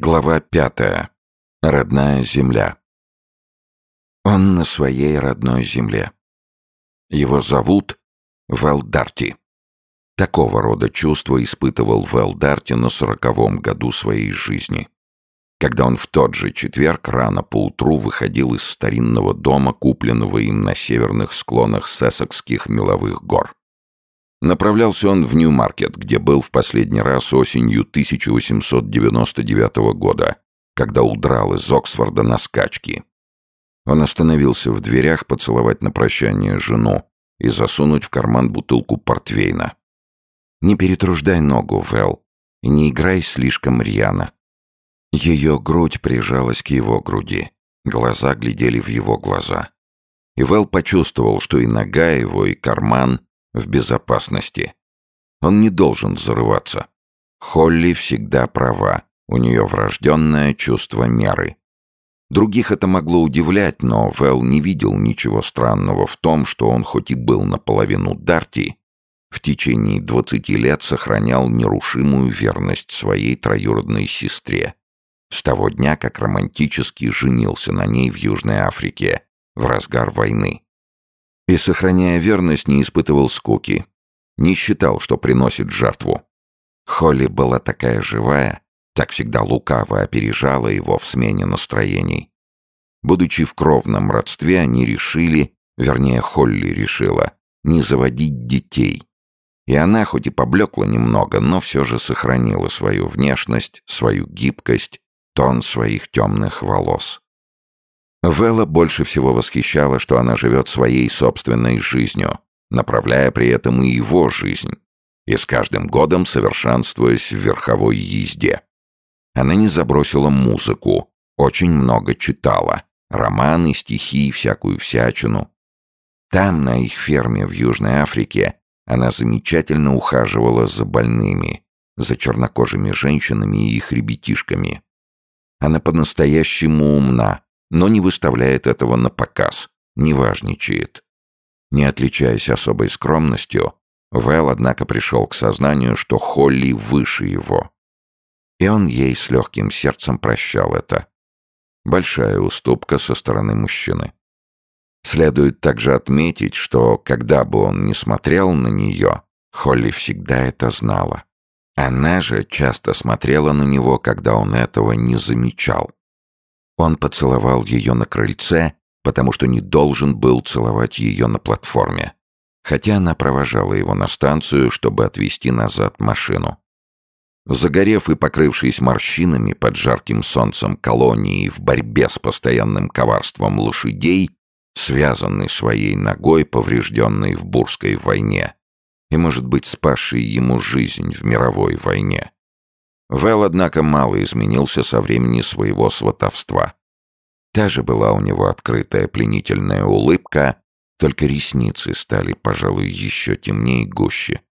Глава пятая. Родная земля. Он на своей родной земле. Его зовут Вэл Дарти. Такого рода чувства испытывал Вэл Дарти на сороковом году своей жизни, когда он в тот же четверг рано поутру выходил из старинного дома, купленного им на северных склонах Сессекских меловых гор. Направлялся он в Нью-Маркет, где был в последний раз осенью 1899 года, когда удрал из Оксфорда на скачки. Он остановился в дверях поцеловать на прощание жену и засунуть в карман бутылку портвейна. «Не перетруждай ногу, Вэл, и не играй слишком рьяно». Ее грудь прижалась к его груди, глаза глядели в его глаза. И Вэл почувствовал, что и нога его, и карман в безопасности. Он не должен зарываться. Холли всегда права, у нее врожденное чувство меры. Других это могло удивлять, но Вэл не видел ничего странного в том, что он хоть и был наполовину Дарти, в течение двадцати лет сохранял нерушимую верность своей троюродной сестре. С того дня, как романтически женился на ней в Южной Африке, в разгар войны и, сохраняя верность, не испытывал скуки. Не считал, что приносит жертву. Холли была такая живая, так всегда лукаво опережала его в смене настроений. Будучи в кровном родстве, они решили, вернее, Холли решила, не заводить детей. И она, хоть и поблекла немного, но все же сохранила свою внешность, свою гибкость, тон своих темных волос. Вэлла больше всего восхищала, что она живет своей собственной жизнью, направляя при этом и его жизнь, и с каждым годом совершенствуясь в верховой езде. Она не забросила музыку, очень много читала, романы, стихи и всякую всячину. Там, на их ферме в Южной Африке, она замечательно ухаживала за больными, за чернокожими женщинами и их ребятишками. Она по-настоящему умна, но не выставляет этого на показ, не важничает. Не отличаясь особой скромностью, Вэл, однако, пришел к сознанию, что Холли выше его. И он ей с легким сердцем прощал это. Большая уступка со стороны мужчины. Следует также отметить, что, когда бы он ни смотрел на нее, Холли всегда это знала. Она же часто смотрела на него, когда он этого не замечал. Он поцеловал ее на крыльце, потому что не должен был целовать ее на платформе. Хотя она провожала его на станцию, чтобы отвезти назад машину. Загорев и покрывшись морщинами под жарким солнцем колонии в борьбе с постоянным коварством лошадей, связанный своей ногой, поврежденной в Бурской войне, и, может быть, спасший ему жизнь в мировой войне. Вэл, однако, мало изменился со времени своего сватовства. Та же была у него открытая пленительная улыбка, только ресницы стали, пожалуй, еще темнее и гуще.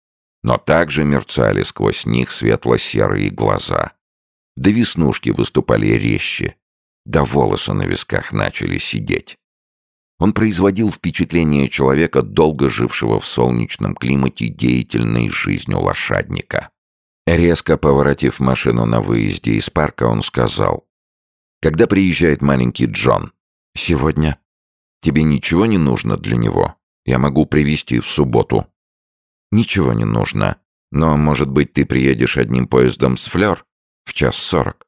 Но также мерцали сквозь них светло-серые глаза. Да веснушки выступали резче, да волосы на висках начали сидеть. Он производил впечатление человека, долго жившего в солнечном климате деятельной жизнью лошадника. Резко поворотив машину на выезде из парка, он сказал. «Когда приезжает маленький Джон?» «Сегодня». «Тебе ничего не нужно для него? Я могу привезти в субботу». «Ничего не нужно. Но, может быть, ты приедешь одним поездом с Флёр? В час сорок».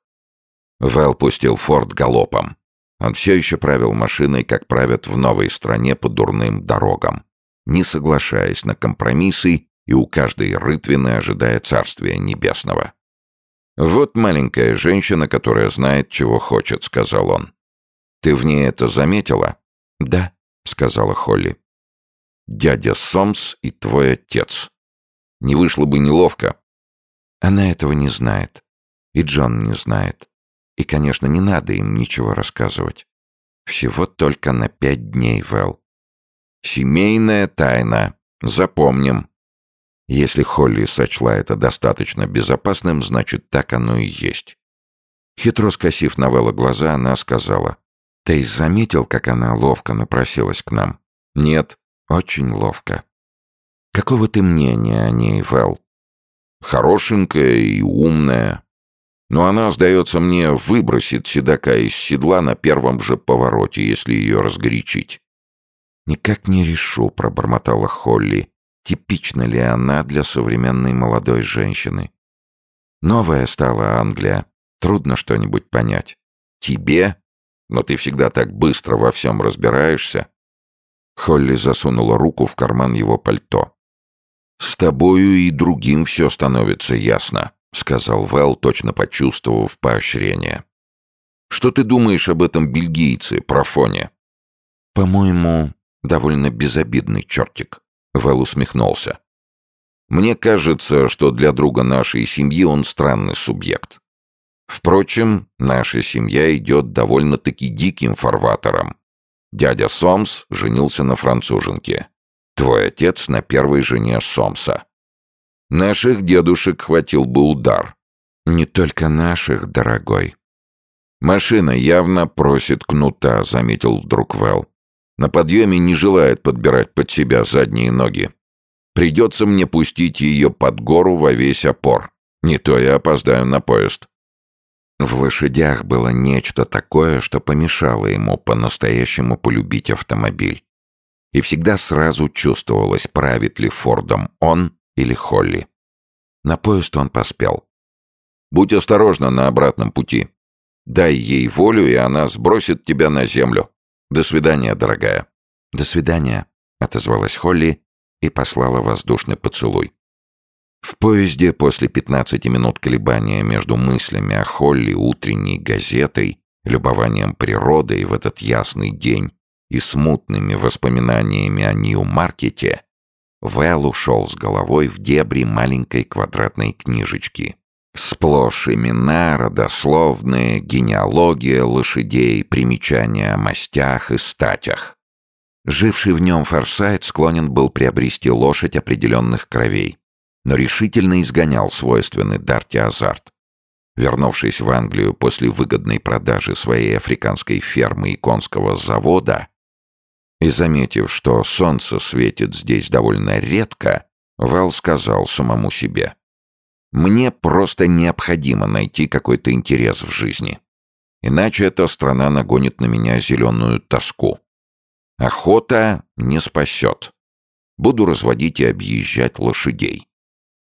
Вэл пустил Форд галопом. Он все еще правил машиной, как правят в новой стране по дурным дорогам, не соглашаясь на компромиссы и у каждой рытвины ожидая царствия небесного. «Вот маленькая женщина, которая знает, чего хочет», — сказал он. «Ты в ней это заметила?» «Да», — сказала Холли. «Дядя Сомс и твой отец. Не вышло бы неловко». Она этого не знает. И Джон не знает. И, конечно, не надо им ничего рассказывать. Всего только на пять дней, Вэл. «Семейная тайна. Запомним», если Холли сочла это достаточно безопасным, значит, так оно и есть. Хитро скосив Новелла глаза, она сказала. «Ты заметил, как она ловко напросилась к нам?» «Нет, очень ловко». «Какого ты мнения о ней, Вэл?» «Хорошенькая и умная». Но она, сдается мне, выбросит седока из седла на первом же повороте, если ее разгорячить. «Никак не решу», — пробормотала Холли, типична ли она для современной молодой женщины. Новая стала Англия. Трудно что-нибудь понять. Тебе? Но ты всегда так быстро во всем разбираешься. Холли засунула руку в карман его пальто. «С тобою и другим все становится ясно», — сказал Вэл, точно почувствовав поощрение. «Что ты думаешь об этом бельгийце, Профоне?» «По-моему, довольно безобидный чертик», — Вэл усмехнулся. «Мне кажется, что для друга нашей семьи он странный субъект. Впрочем, наша семья идет довольно-таки диким фарватером. Дядя Сомс женился на француженке. Твой отец на первой жене Сомса. Наших дедушек хватил бы удар. Не только наших, дорогой. Машина явно просит кнута, заметил вдруг Вэл. На подъеме не желает подбирать под себя задние ноги. Придется мне пустить ее под гору во весь опор. Не то я опоздаю на поезд. В лошадях было нечто такое, что помешало ему по-настоящему полюбить автомобиль. И всегда сразу чувствовалось, правит ли Фордом он или Холли. На поезд он поспел. «Будь осторожна на обратном пути. Дай ей волю, и она сбросит тебя на землю. До свидания, дорогая». «До свидания», — отозвалась Холли и послала воздушный поцелуй. В поезде после 15 минут колебания между мыслями о Холли, утренней газетой, любованием природой в этот ясный день и смутными воспоминаниями о Нью-Маркете, Вэл ушел с головой в дебри маленькой квадратной книжечки. Сплошь имена, родословные, генеалогия лошадей, примечания о мастях и статях. Живший в нем Форсайт склонен был приобрести лошадь определенных кровей но решительно изгонял свойственный Дарти азарт. Вернувшись в Англию после выгодной продажи своей африканской фермы и конского завода и заметив, что солнце светит здесь довольно редко, Вал сказал самому себе, «Мне просто необходимо найти какой-то интерес в жизни. Иначе эта страна нагонит на меня зеленую тоску. Охота не спасет. Буду разводить и объезжать лошадей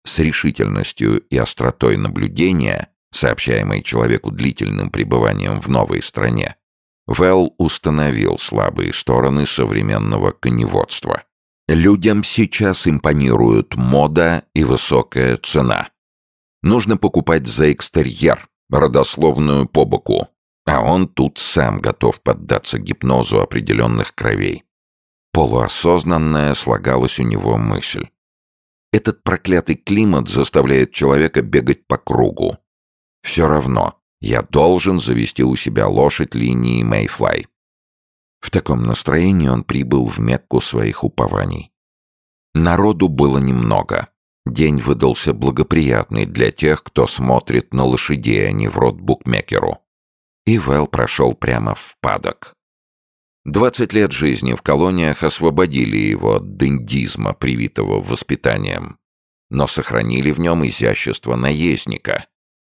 с решительностью и остротой наблюдения, сообщаемой человеку длительным пребыванием в новой стране, Вэлл установил слабые стороны современного коневодства. Людям сейчас импонируют мода и высокая цена. Нужно покупать за экстерьер, родословную по боку, а он тут сам готов поддаться гипнозу определенных кровей. Полуосознанная слагалась у него мысль. Этот проклятый климат заставляет человека бегать по кругу. Все равно, я должен завести у себя лошадь линии Мэйфлай. В таком настроении он прибыл в Мекку своих упований. Народу было немного. День выдался благоприятный для тех, кто смотрит на лошадей, а не в рот букмекеру. И Вэл прошел прямо в падок. Двадцать лет жизни в колониях освободили его от дендизма, привитого воспитанием, но сохранили в нем изящество наездника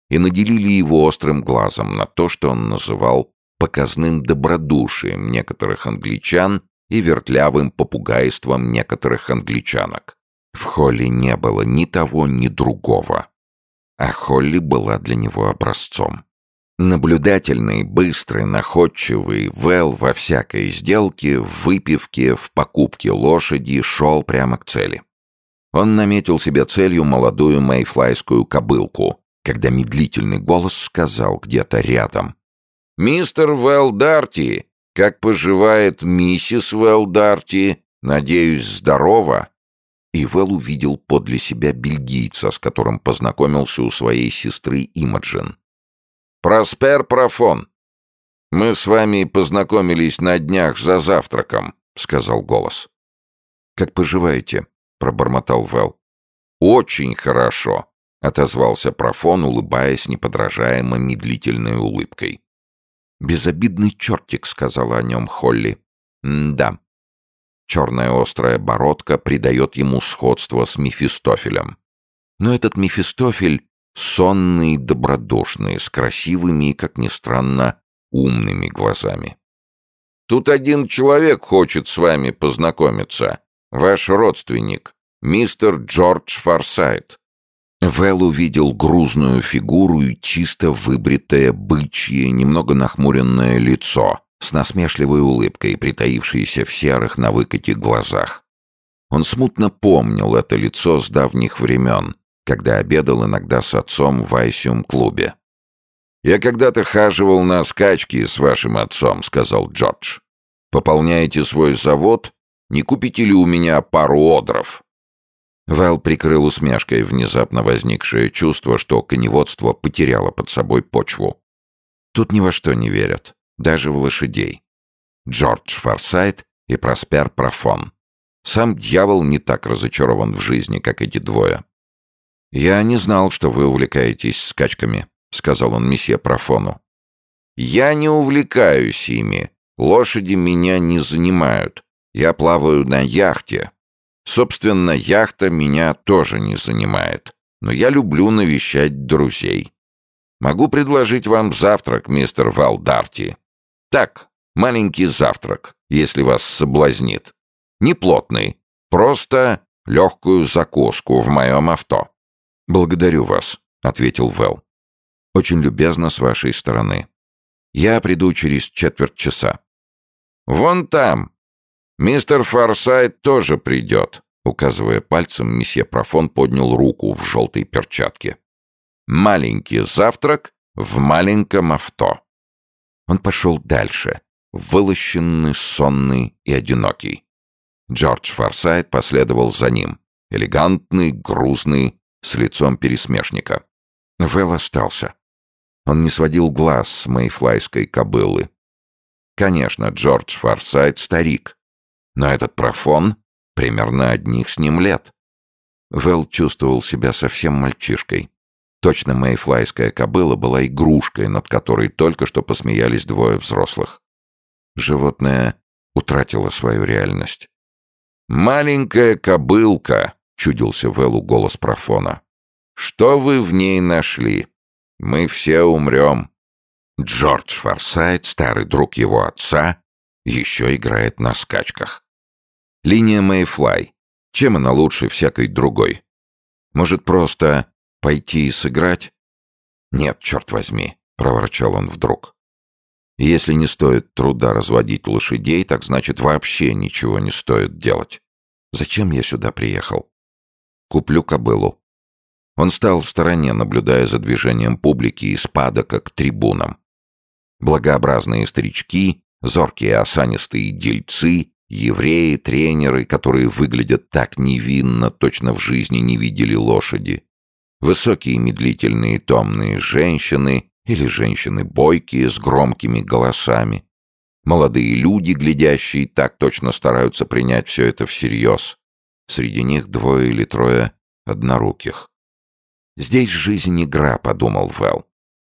и наделили его острым глазом на то, что он называл показным добродушием некоторых англичан и вертлявым попугайством некоторых англичанок. В Холли не было ни того, ни другого. А Холли была для него образцом. Наблюдательный, быстрый, находчивый, Вэл во всякой сделке, в выпивке, в покупке лошади шел прямо к цели. Он наметил себе целью молодую мейфлайскую кобылку, когда медлительный голос сказал где-то рядом. «Мистер Вэл Дарти, как поживает миссис Вэл Дарти? Надеюсь, здорово?» И Вэл увидел подле себя бельгийца, с которым познакомился у своей сестры Имаджин. «Проспер Профон, мы с вами познакомились на днях за завтраком», — сказал голос. «Как поживаете?» — пробормотал Вэл. «Очень хорошо», — отозвался Профон, улыбаясь неподражаемо медлительной улыбкой. «Безобидный чертик», — сказала о нем Холли. «Да». Черная острая бородка придает ему сходство с Мефистофелем. Но этот Мефистофель сонный и добродушный, с красивыми и, как ни странно, умными глазами. «Тут один человек хочет с вами познакомиться. Ваш родственник, мистер Джордж Форсайт». Вэл увидел грузную фигуру и чисто выбритое бычье, немного нахмуренное лицо с насмешливой улыбкой, притаившееся в серых на выкате глазах. Он смутно помнил это лицо с давних времен, когда обедал иногда с отцом в Айсиум-клубе. «Я когда-то хаживал на скачки с вашим отцом», — сказал Джордж. «Пополняете свой завод? Не купите ли у меня пару одров?» Вэл прикрыл усмешкой внезапно возникшее чувство, что коневодство потеряло под собой почву. Тут ни во что не верят, даже в лошадей. Джордж Форсайт и Проспер Профон. Сам дьявол не так разочарован в жизни, как эти двое. «Я не знал, что вы увлекаетесь скачками», — сказал он месье Профону. «Я не увлекаюсь ими. Лошади меня не занимают. Я плаваю на яхте. Собственно, яхта меня тоже не занимает. Но я люблю навещать друзей. Могу предложить вам завтрак, мистер Валдарти. Так, маленький завтрак, если вас соблазнит. Не плотный, просто легкую закуску в моем авто». «Благодарю вас», — ответил Вэл. «Очень любезно с вашей стороны. Я приду через четверть часа». «Вон там. Мистер Форсайт тоже придет», — указывая пальцем, месье Профон поднял руку в желтой перчатке. «Маленький завтрак в маленьком авто». Он пошел дальше, вылощенный, сонный и одинокий. Джордж Форсайт последовал за ним, элегантный, грузный, с лицом пересмешника. Вэл остался. Он не сводил глаз с мейфлайской кобылы. Конечно, Джордж Форсайт старик, но этот профон примерно одних с ним лет. Вэл чувствовал себя совсем мальчишкой. Точно мейфлайская кобыла была игрушкой, над которой только что посмеялись двое взрослых. Животное утратило свою реальность. «Маленькая кобылка», чудился Вэллу голос профона. «Что вы в ней нашли? Мы все умрем». Джордж Форсайт, старый друг его отца, еще играет на скачках. Линия Мэйфлай. Чем она лучше всякой другой? Может, просто пойти и сыграть? Нет, черт возьми, проворчал он вдруг. Если не стоит труда разводить лошадей, так значит вообще ничего не стоит делать. Зачем я сюда приехал? Куплю кобылу». Он стал в стороне, наблюдая за движением публики из падока к трибунам. Благообразные старички, зоркие осанистые дельцы, евреи, тренеры, которые выглядят так невинно, точно в жизни не видели лошади. Высокие медлительные томные женщины или женщины бойкие с громкими голосами. Молодые люди, глядящие, так точно стараются принять все это всерьез. Среди них двое или трое одноруких. «Здесь жизнь игра», — подумал Вэл.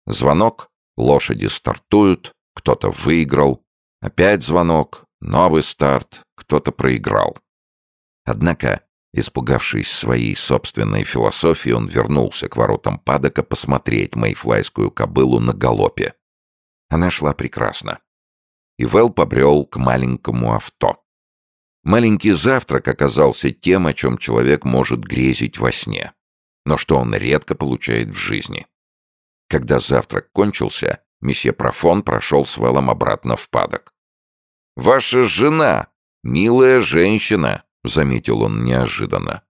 Звонок, лошади стартуют, кто-то выиграл. Опять звонок, новый старт, кто-то проиграл. Однако, испугавшись своей собственной философии, он вернулся к воротам падока посмотреть мейфлайскую кобылу на галопе. Она шла прекрасно. И Вэл побрел к маленькому авто. Маленький завтрак оказался тем, о чем человек может грезить во сне, но что он редко получает в жизни. Когда завтрак кончился, месье Профон прошел с Вэллом обратно в падок. «Ваша жена, милая женщина», — заметил он неожиданно.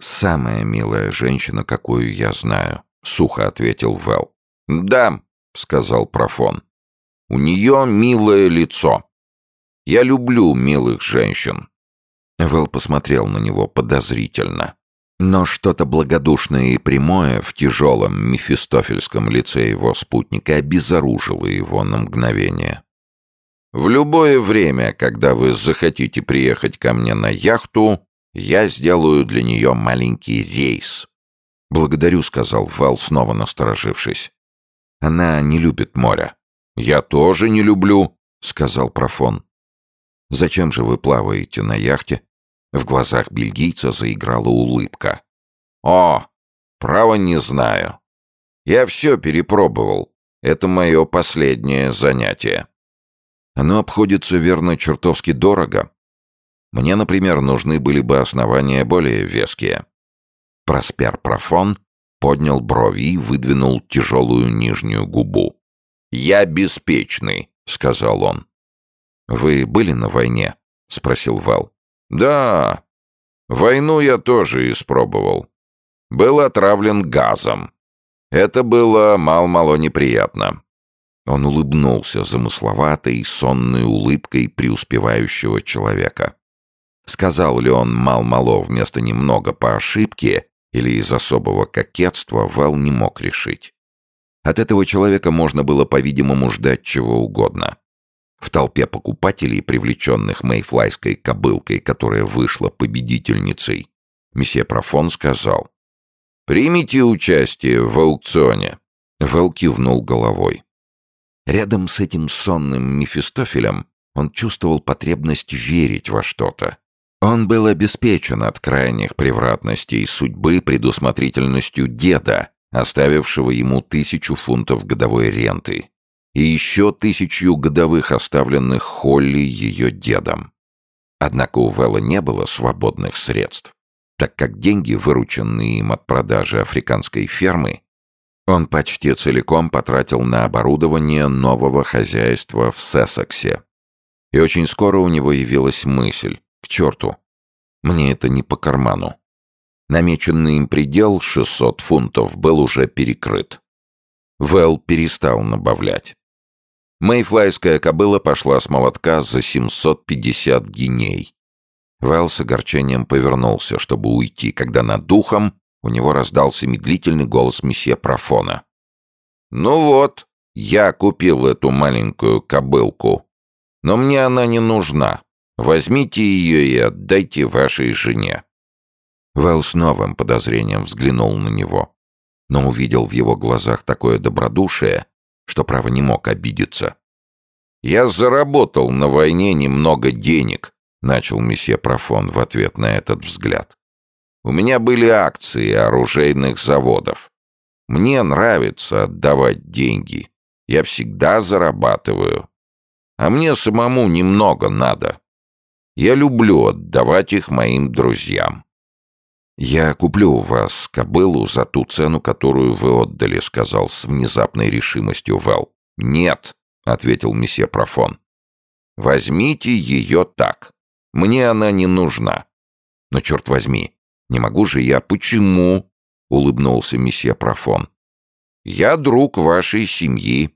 «Самая милая женщина, какую я знаю», — сухо ответил Вэл. «Да», — сказал Профон. «У нее милое лицо. Я люблю милых женщин. Вэл посмотрел на него подозрительно. Но что-то благодушное и прямое в тяжелом мефистофельском лице его спутника обезоружило его на мгновение. «В любое время, когда вы захотите приехать ко мне на яхту, я сделаю для нее маленький рейс». «Благодарю», — сказал Вэл, снова насторожившись. «Она не любит моря». «Я тоже не люблю», — сказал Профон. «Зачем же вы плаваете на яхте?» В глазах бельгийца заиграла улыбка. «О, право не знаю. Я все перепробовал. Это мое последнее занятие. Оно обходится, верно, чертовски дорого. Мне, например, нужны были бы основания более веские. Проспер Профон поднял брови и выдвинул тяжелую нижнюю губу. «Я беспечный», — сказал он. «Вы были на войне?» — спросил Вэл. «Да, войну я тоже испробовал. Был отравлен газом. Это было мало-мало неприятно». Он улыбнулся замысловатой, сонной улыбкой преуспевающего человека. Сказал ли он мал-мало вместо немного по ошибке или из особого кокетства, Вэл не мог решить. От этого человека можно было, по-видимому, ждать чего угодно. В толпе покупателей, привлеченных мейфлайской кобылкой, которая вышла победительницей, месье Профон сказал «Примите участие в аукционе». Вэл кивнул головой. Рядом с этим сонным Мефистофелем он чувствовал потребность верить во что-то. Он был обеспечен от крайних превратностей судьбы предусмотрительностью деда, оставившего ему тысячу фунтов годовой ренты, и еще тысячу годовых, оставленных Холли ее дедом. Однако у Вэлла не было свободных средств, так как деньги, вырученные им от продажи африканской фермы, он почти целиком потратил на оборудование нового хозяйства в Сессексе. И очень скоро у него явилась мысль, к черту. Мне это не по карману. Намеченный им предел 600 фунтов был уже перекрыт. Вэл перестал набавлять. Мэйфлайская кобыла пошла с молотка за 750 гиней. Вэл с огорчением повернулся, чтобы уйти, когда над духом у него раздался медлительный голос месье Профона. «Ну вот, я купил эту маленькую кобылку, но мне она не нужна. Возьмите ее и отдайте вашей жене». Вэл с новым подозрением взглянул на него, но увидел в его глазах такое добродушие, что, право, не мог обидеться. «Я заработал на войне немного денег», — начал месье Профон в ответ на этот взгляд. «У меня были акции оружейных заводов. Мне нравится отдавать деньги. Я всегда зарабатываю. А мне самому немного надо. Я люблю отдавать их моим друзьям. «Я куплю у вас кобылу за ту цену, которую вы отдали», — сказал с внезапной решимостью Вэл. «Нет», — ответил месье Профон. «Возьмите ее так. Мне она не нужна». «Но черт возьми, не могу же я...» «Почему?» — улыбнулся месье Профон. «Я друг вашей семьи».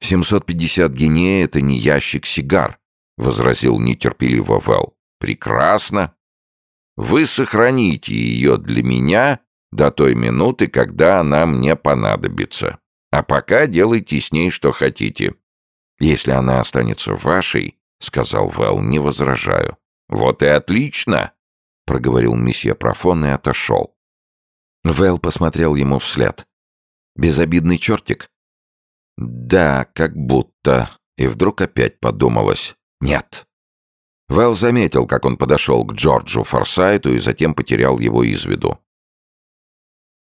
«Семьсот пятьдесят геней — это не ящик сигар возразил нетерпеливо Вэл. «Прекрасно. Вы сохраните ее для меня до той минуты, когда она мне понадобится. А пока делайте с ней что хотите. Если она останется вашей, — сказал Вэл, — не возражаю. Вот и отлично, — проговорил месье Профон и отошел. Вэл посмотрел ему вслед. «Безобидный чертик?» «Да, как будто...» И вдруг опять подумалось. Нет. Вэл заметил, как он подошел к Джорджу Форсайту и затем потерял его из виду.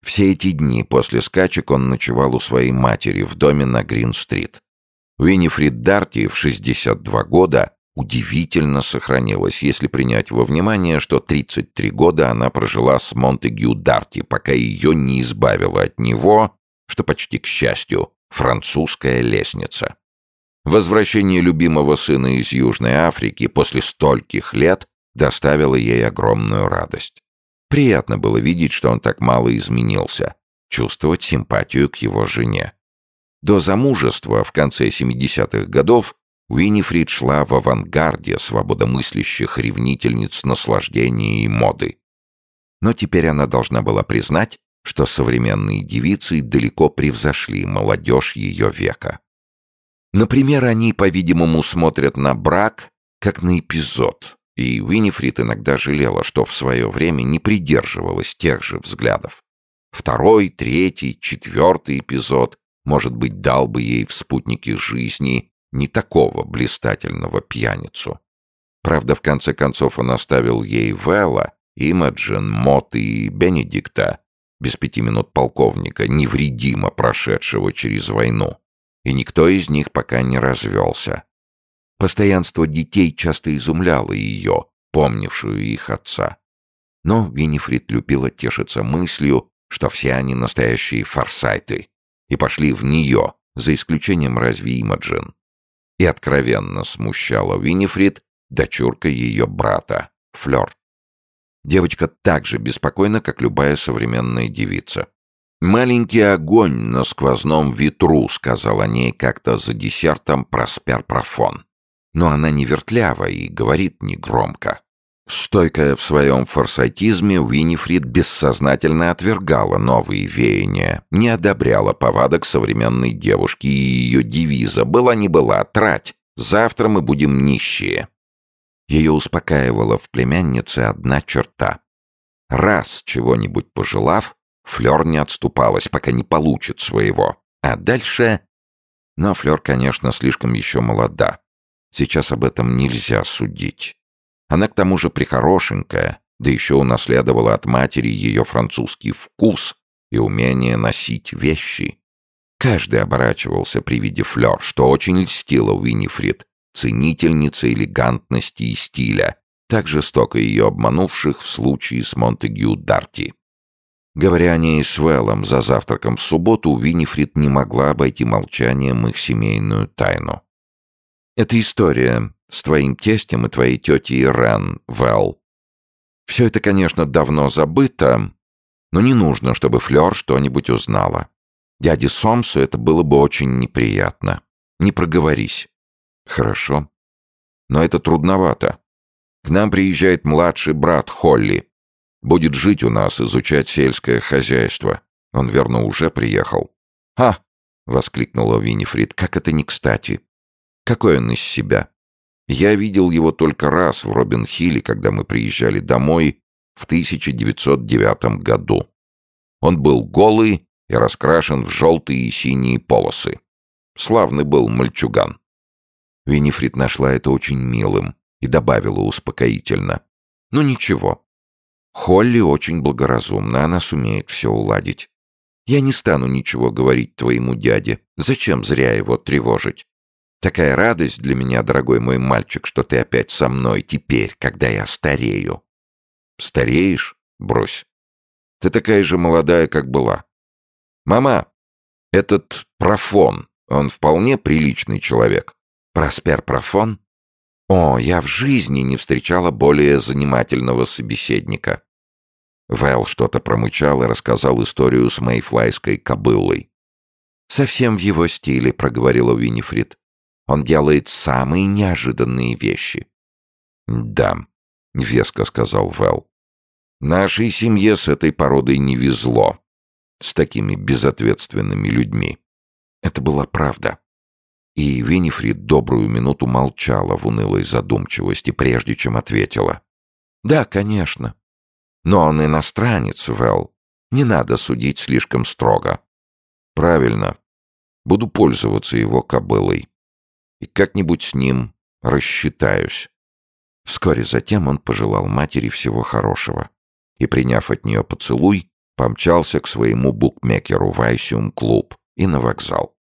Все эти дни после скачек он ночевал у своей матери в доме на Грин-стрит. Уинифрид Дарти в 62 года удивительно сохранилась, если принять во внимание, что 33 года она прожила с Монтегю Дарти, пока ее не избавила от него, что почти к счастью, французская лестница. Возвращение любимого сына из Южной Африки после стольких лет доставило ей огромную радость. Приятно было видеть, что он так мало изменился, чувствовать симпатию к его жене. До замужества в конце 70-х годов Уинифрид шла в авангарде свободомыслящих ревнительниц наслаждения и моды. Но теперь она должна была признать, что современные девицы далеко превзошли молодежь ее века. Например, они, по-видимому, смотрят на брак как на эпизод, и Уинифрид иногда жалела, что в свое время не придерживалась тех же взглядов. Второй, третий, четвертый эпизод, может быть, дал бы ей в спутнике жизни не такого блистательного пьяницу. Правда, в конце концов он оставил ей Вэлла, Имаджин, Мот и Бенедикта, без пяти минут полковника, невредимо прошедшего через войну. И никто из них пока не развелся. Постоянство детей часто изумляло ее, помнившую их отца. Но Винифрид любила тешиться мыслью, что все они настоящие форсайты, и пошли в нее, за исключением разве Имаджин. И откровенно смущала Винифрид дочурка ее брата, Флёр. Девочка так же беспокойна, как любая современная девица. «Маленький огонь на сквозном ветру», — сказал о ней как-то за десертом Проспер Профон. Но она не вертлява и говорит негромко. Стойкая в своем форсайтизме, Уинифрид бессознательно отвергала новые веяния, не одобряла повадок современной девушки, и ее девиза «была не была, трать, завтра мы будем нищие». Ее успокаивала в племяннице одна черта. Раз чего-нибудь пожелав, Флёр не отступалась, пока не получит своего. А дальше... Но Флёр, конечно, слишком еще молода. Сейчас об этом нельзя судить. Она к тому же прихорошенькая, да еще унаследовала от матери ее французский вкус и умение носить вещи. Каждый оборачивался при виде Флёр, что очень льстило Уинифрид, ценительница элегантности и стиля, так жестоко ее обманувших в случае с Монтегю Дарти. Говоря о ней с Вэллом за завтраком в субботу, Винифрид не могла обойти молчанием их семейную тайну. «Это история с твоим тестем и твоей тетей Рен, Вэл. Все это, конечно, давно забыто, но не нужно, чтобы Флёр что-нибудь узнала. Дяде Сомсу это было бы очень неприятно. Не проговорись. Хорошо. Но это трудновато. К нам приезжает младший брат Холли. Будет жить у нас, изучать сельское хозяйство. Он, верно, уже приехал. «А!» — воскликнула Винифрид. «Как это не кстати! Какой он из себя? Я видел его только раз в Робин-Хилле, когда мы приезжали домой в 1909 году. Он был голый и раскрашен в желтые и синие полосы. Славный был мальчуган. Винифрид нашла это очень милым и добавила успокоительно. «Ну ничего. Холли очень благоразумна, она сумеет все уладить. Я не стану ничего говорить твоему дяде. Зачем зря его тревожить? Такая радость для меня, дорогой мой мальчик, что ты опять со мной теперь, когда я старею». «Стареешь? Брось. Ты такая же молодая, как была. Мама, этот профон, он вполне приличный человек». Проспер Профон? О, я в жизни не встречала более занимательного собеседника. Вэл что-то промычал и рассказал историю с Мэйфлайской кобылой. «Совсем в его стиле», — проговорила Винифрид. «Он делает самые неожиданные вещи». «Да», — веско сказал Вэл. «Нашей семье с этой породой не везло. С такими безответственными людьми». Это была правда. И Винифрид добрую минуту молчала в унылой задумчивости, прежде чем ответила. «Да, конечно. Но он иностранец, Вэл. Не надо судить слишком строго». «Правильно. Буду пользоваться его кобылой. И как-нибудь с ним рассчитаюсь». Вскоре затем он пожелал матери всего хорошего и, приняв от нее поцелуй, помчался к своему букмекеру в Айсиум Клуб и на вокзал.